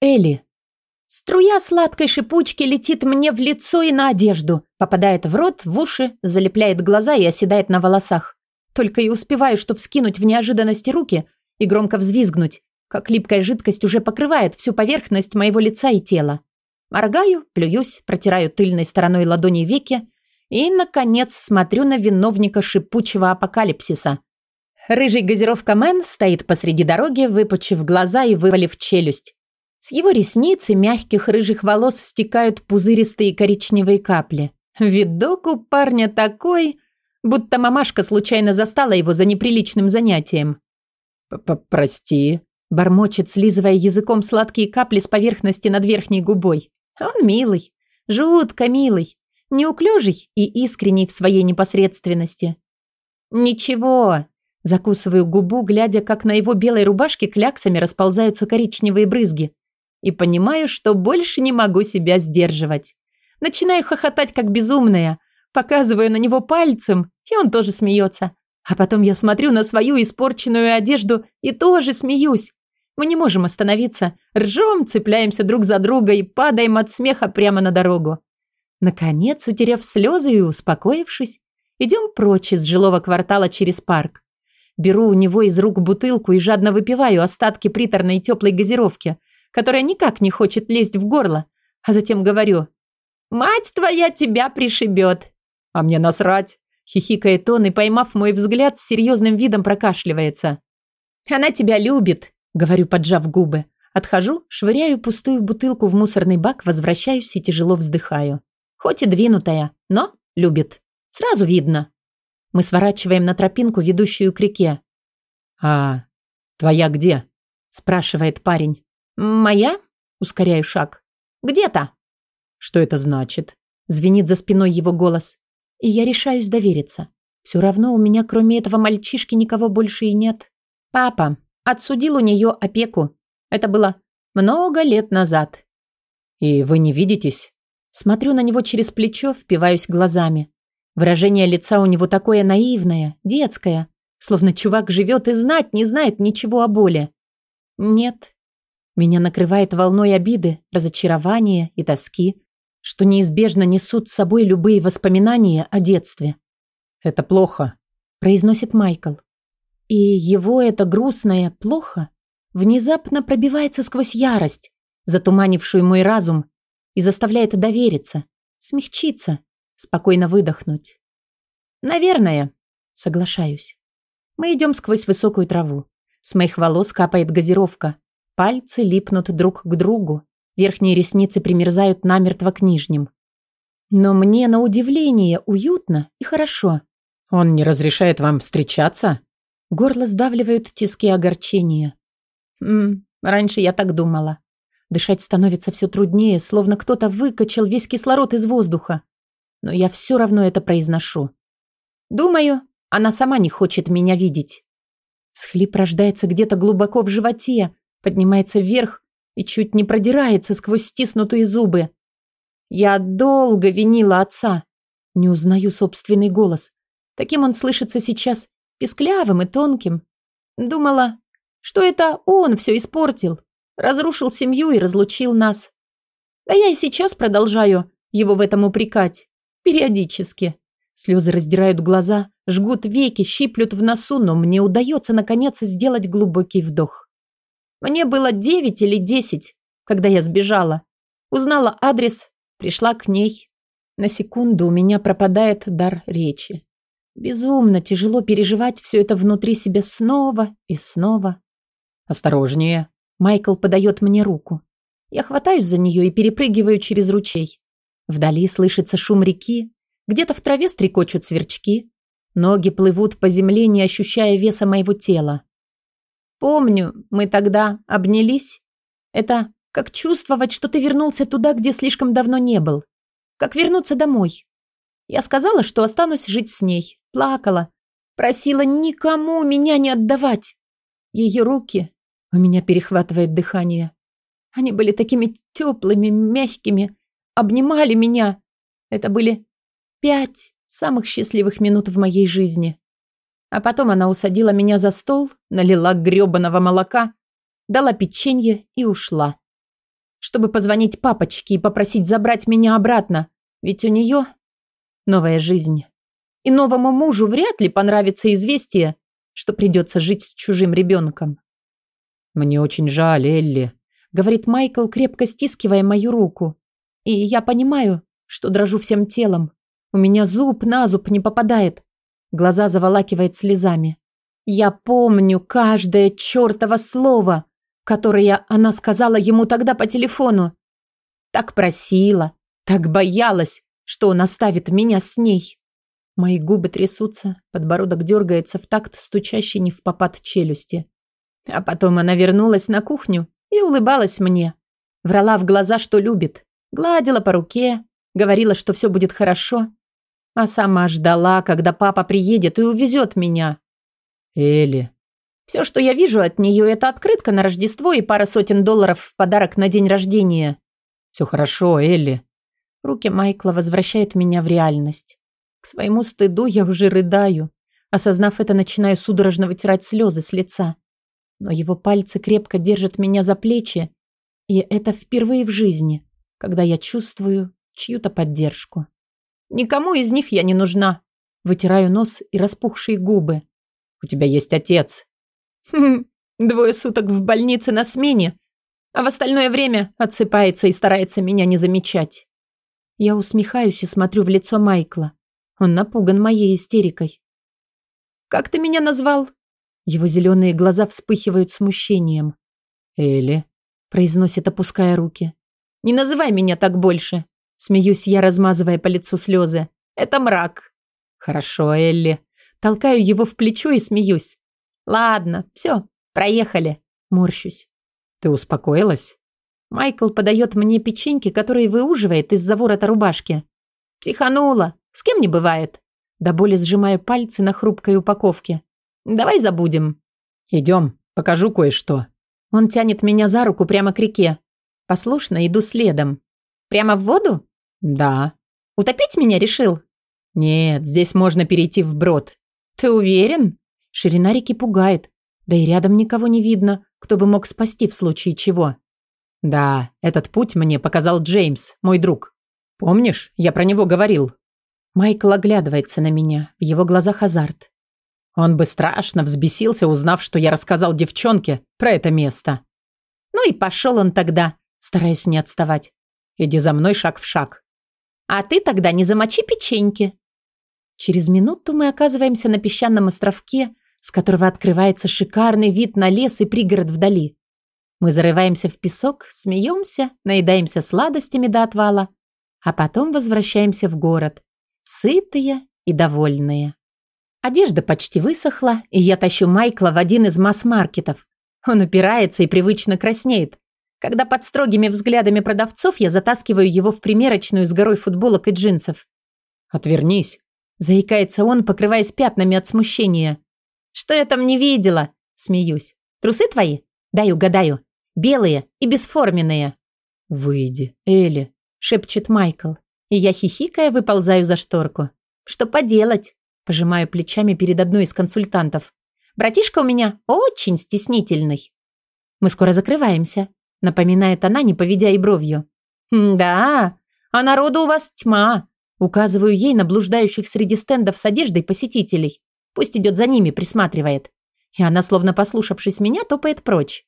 Элли. Струя сладкой шипучки летит мне в лицо и на одежду, попадает в рот, в уши, залепляет глаза и оседает на волосах. Только и успеваю, что вскинуть в неожиданности руки и громко взвизгнуть, как липкая жидкость уже покрывает всю поверхность моего лица и тела. Моргаю, плююсь, протираю тыльной стороной ладони веки и, наконец, смотрю на виновника шипучего апокалипсиса. Рыжий газировка Мэн стоит посреди дороги, выпучив глаза и вывалив челюсть. С его ресниц и мягких рыжих волос стекают пузыристые коричневые капли. Видок у парня такой, будто мамашка случайно застала его за неприличным занятием. «Прости», – бормочет, слизывая языком сладкие капли с поверхности над верхней губой. Он милый, жутко милый, неуклюжий и искренний в своей непосредственности. «Ничего», – закусываю губу, глядя, как на его белой рубашке кляксами расползаются коричневые брызги, и понимаю, что больше не могу себя сдерживать. Начинаю хохотать, как безумная, показываю на него пальцем, и он тоже смеется. А потом я смотрю на свою испорченную одежду и тоже смеюсь. Мы не можем остановиться, ржем, цепляемся друг за друга и падаем от смеха прямо на дорогу. Наконец, утерев слезы и успокоившись, идем прочь из жилого квартала через парк. Беру у него из рук бутылку и жадно выпиваю остатки приторной теплой газировки, которая никак не хочет лезть в горло, а затем говорю «Мать твоя тебя пришибет!» «А мне насрать!» Хихикает он и, поймав мой взгляд, с серьезным видом прокашливается. «Она тебя любит», — говорю, поджав губы. Отхожу, швыряю пустую бутылку в мусорный бак, возвращаюсь и тяжело вздыхаю. Хоть и двинутая, но любит. Сразу видно. Мы сворачиваем на тропинку, ведущую к реке. «А твоя где?» – спрашивает парень. «Моя?» – ускоряю шаг. «Где-то». «Что это значит?» – звенит за спиной его голос. И я решаюсь довериться. Все равно у меня кроме этого мальчишки никого больше и нет. Папа отсудил у нее опеку. Это было много лет назад. И вы не видитесь? Смотрю на него через плечо, впиваюсь глазами. Выражение лица у него такое наивное, детское, словно чувак живет и знать не знает ничего о боли. Нет. Меня накрывает волной обиды, разочарования и тоски что неизбежно несут с собой любые воспоминания о детстве. «Это плохо», – произносит Майкл. И его это грустное «плохо» внезапно пробивается сквозь ярость, затуманившую мой разум, и заставляет довериться, смягчиться, спокойно выдохнуть. «Наверное», – соглашаюсь. Мы идем сквозь высокую траву. С моих волос капает газировка. Пальцы липнут друг к другу. Верхние ресницы примерзают намертво к нижним. Но мне, на удивление, уютно и хорошо. Он не разрешает вам встречаться? Горло сдавливают тиски огорчения. М раньше я так думала. Дышать становится все труднее, словно кто-то выкачал весь кислород из воздуха. Но я все равно это произношу. Думаю, она сама не хочет меня видеть. Схлип рождается где-то глубоко в животе, поднимается вверх и чуть не продирается сквозь стиснутые зубы. Я долго винила отца. Не узнаю собственный голос. Таким он слышится сейчас, песклявым и тонким. Думала, что это он все испортил, разрушил семью и разлучил нас. Да я и сейчас продолжаю его в этом упрекать. Периодически. Слезы раздирают глаза, жгут веки, щиплют в носу, но мне удается наконец сделать глубокий вдох. Мне было девять или десять, когда я сбежала. Узнала адрес, пришла к ней. На секунду у меня пропадает дар речи. Безумно тяжело переживать все это внутри себя снова и снова. «Осторожнее!» Майкл подает мне руку. Я хватаюсь за нее и перепрыгиваю через ручей. Вдали слышится шум реки, где-то в траве стрекочут сверчки. Ноги плывут по земле, не ощущая веса моего тела. Помню, мы тогда обнялись. Это как чувствовать, что ты вернулся туда, где слишком давно не был. Как вернуться домой. Я сказала, что останусь жить с ней. Плакала. Просила никому меня не отдавать. Ее руки... У меня перехватывает дыхание. Они были такими теплыми, мягкими. Обнимали меня. Это были пять самых счастливых минут в моей жизни. А потом она усадила меня за стол, налила грёбаного молока, дала печенье и ушла. чтобы позвонить папочке и попросить забрать меня обратно. Ведь у нее новая жизнь. И новому мужу вряд ли понравится известие, что придется жить с чужим ребенком. «Мне очень жаль, Элли», — говорит Майкл, крепко стискивая мою руку. И я понимаю, что дрожу всем телом. У меня зуб на зуб не попадает. Глаза заволакивает слезами. Я помню каждое чертово слово, которое она сказала ему тогда по телефону. Так просила, так боялась, что он оставит меня с ней. Мои губы трясутся, подбородок дергается в такт стучащей не в попад челюсти. А потом она вернулась на кухню и улыбалась мне. Врала в глаза, что любит. Гладила по руке, говорила, что все будет хорошо. А сама ждала, когда папа приедет и увезет меня. Элли. Все, что я вижу от нее, это открытка на Рождество и пара сотен долларов в подарок на день рождения. Все хорошо, Элли. Руки Майкла возвращают меня в реальность. К своему стыду я уже рыдаю. Осознав это, начинаю судорожно вытирать слезы с лица. Но его пальцы крепко держат меня за плечи, и это впервые в жизни когда я чувствую чью-то поддержку. Никому из них я не нужна. Вытираю нос и распухшие губы. У тебя есть отец. Хм, двое суток в больнице на смене, а в остальное время отсыпается и старается меня не замечать. Я усмехаюсь и смотрю в лицо Майкла. Он напуган моей истерикой. «Как ты меня назвал?» Его зеленые глаза вспыхивают смущением. «Элли», — произносит, опуская руки. Не называй меня так больше. Смеюсь я, размазывая по лицу слезы. Это мрак. Хорошо, Элли. Толкаю его в плечо и смеюсь. Ладно, все, проехали. Морщусь. Ты успокоилась? Майкл подает мне печеньки, которые выуживает из-за ворота рубашки. Психанула. С кем не бывает. До боли сжимаю пальцы на хрупкой упаковке. Давай забудем. Идем, покажу кое-что. Он тянет меня за руку прямо к реке. Послушно иду следом. Прямо в воду? Да. Утопить меня решил? Нет, здесь можно перейти вброд. Ты уверен? Ширина реки пугает. Да и рядом никого не видно, кто бы мог спасти в случае чего. Да, этот путь мне показал Джеймс, мой друг. Помнишь, я про него говорил? Майкл оглядывается на меня, в его глазах азарт. Он бы страшно взбесился, узнав, что я рассказал девчонке про это место. Ну и пошел он тогда. Стараюсь не отставать. Иди за мной шаг в шаг. А ты тогда не замочи печеньки. Через минуту мы оказываемся на песчаном островке, с которого открывается шикарный вид на лес и пригород вдали. Мы зарываемся в песок, смеемся, наедаемся сладостями до отвала, а потом возвращаемся в город, сытые и довольные. Одежда почти высохла, и я тащу Майкла в один из масс-маркетов. Он упирается и привычно краснеет, когда под строгими взглядами продавцов я затаскиваю его в примерочную с горой футболок и джинсов. «Отвернись», – заикается он, покрываясь пятнами от смущения. «Что я там не видела?» – смеюсь. «Трусы твои? Дай угадаю. Белые и бесформенные». «Выйди, Элли», – шепчет Майкл. И я, хихикая, выползаю за шторку. «Что поделать?» – пожимаю плечами перед одной из консультантов. «Братишка у меня очень стеснительный». «Мы скоро закрываемся», напоминает она, не поведя и бровью. «Да, а народу у вас тьма», указываю ей на блуждающих среди стендов с одеждой посетителей. Пусть идет за ними, присматривает. И она, словно послушавшись меня, топает прочь.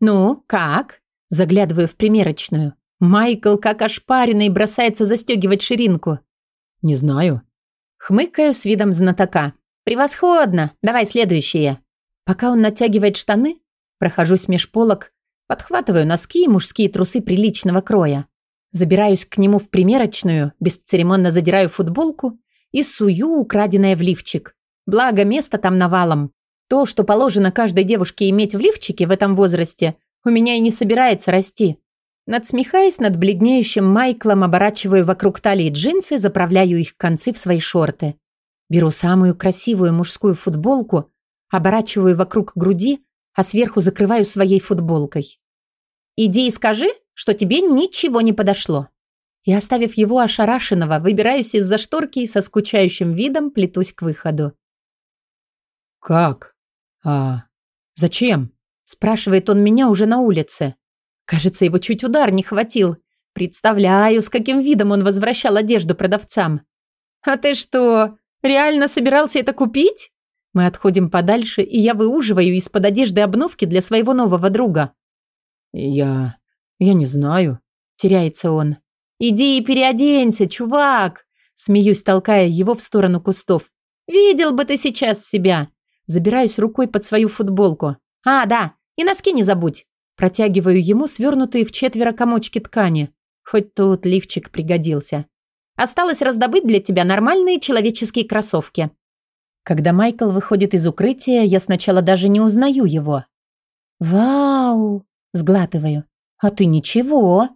«Ну, как?» Заглядываю в примерочную. Майкл, как ошпаренный, бросается застегивать ширинку. «Не знаю». Хмыкаю с видом знатока. «Превосходно! Давай следующее». Пока он натягивает штаны, прохожусь меж полок, Подхватываю носки и мужские трусы приличного кроя. Забираюсь к нему в примерочную, бесцеремонно задираю футболку и сую украденное в лифчик. Благо, место там навалом. То, что положено каждой девушке иметь в лифчике в этом возрасте, у меня и не собирается расти. Надсмехаясь над бледнеющим Майклом, оборачиваю вокруг талии джинсы, заправляю их концы в свои шорты. Беру самую красивую мужскую футболку, оборачиваю вокруг груди, а сверху закрываю своей футболкой. «Иди и скажи, что тебе ничего не подошло». И, оставив его ошарашенного, выбираюсь из-за шторки и со скучающим видом плетусь к выходу. «Как? А зачем?» спрашивает он меня уже на улице. Кажется, его чуть удар не хватил. Представляю, с каким видом он возвращал одежду продавцам. «А ты что, реально собирался это купить?» Мы отходим подальше, и я выуживаю из-под одежды обновки для своего нового друга. «Я... я не знаю», — теряется он. «Иди и переоденься, чувак!» Смеюсь, толкая его в сторону кустов. «Видел бы ты сейчас себя!» Забираюсь рукой под свою футболку. «А, да, и носки не забудь!» Протягиваю ему свернутые в четверо комочки ткани. Хоть тут лифчик пригодился. Осталось раздобыть для тебя нормальные человеческие кроссовки. Когда Майкл выходит из укрытия, я сначала даже не узнаю его. «Вау!» – сглатываю. «А ты ничего!»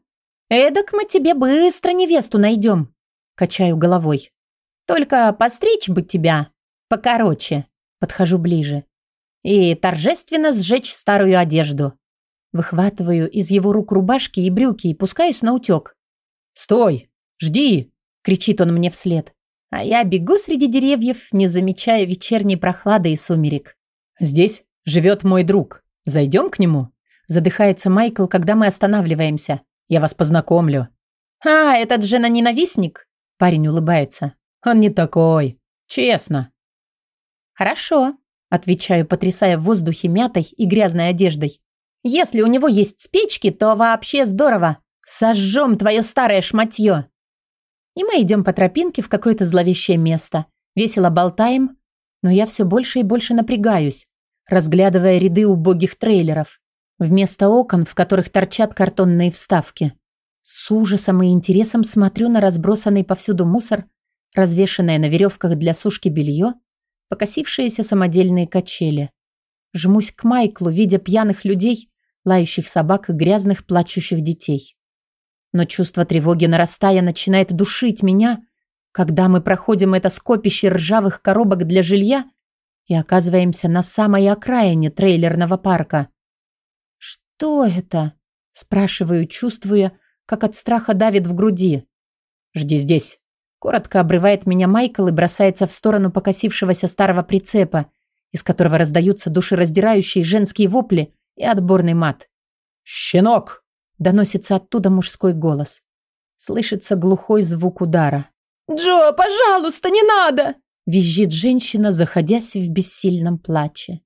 «Эдак мы тебе быстро невесту найдем!» – качаю головой. «Только постричь бы тебя покороче!» – подхожу ближе. «И торжественно сжечь старую одежду!» Выхватываю из его рук рубашки и брюки и пускаюсь на утек. «Стой! Жди!» – кричит он мне вслед. А я бегу среди деревьев, не замечая вечерней прохлады и сумерек. «Здесь живет мой друг. Зайдем к нему?» Задыхается Майкл, когда мы останавливаемся. «Я вас познакомлю». «А, этот жена-ненавистник?» Парень улыбается. «Он не такой. Честно». «Хорошо», – отвечаю, потрясая в воздухе мятой и грязной одеждой. «Если у него есть спички, то вообще здорово. Сожжем твое старое шматье». И мы идем по тропинке в какое-то зловещее место. Весело болтаем, но я все больше и больше напрягаюсь, разглядывая ряды убогих трейлеров. Вместо окон, в которых торчат картонные вставки. С ужасом и интересом смотрю на разбросанный повсюду мусор, развешанное на веревках для сушки белье, покосившиеся самодельные качели. Жмусь к Майклу, видя пьяных людей, лающих собак и грязных плачущих детей. Но чувство тревоги, нарастая, начинает душить меня, когда мы проходим это скопище ржавых коробок для жилья и оказываемся на самой окраине трейлерного парка. «Что это?» – спрашиваю, чувствуя, как от страха давит в груди. «Жди здесь», – коротко обрывает меня Майкл и бросается в сторону покосившегося старого прицепа, из которого раздаются душераздирающие женские вопли и отборный мат. «Щенок!» Доносится оттуда мужской голос. Слышится глухой звук удара. «Джо, пожалуйста, не надо!» Визжит женщина, заходясь в бессильном плаче.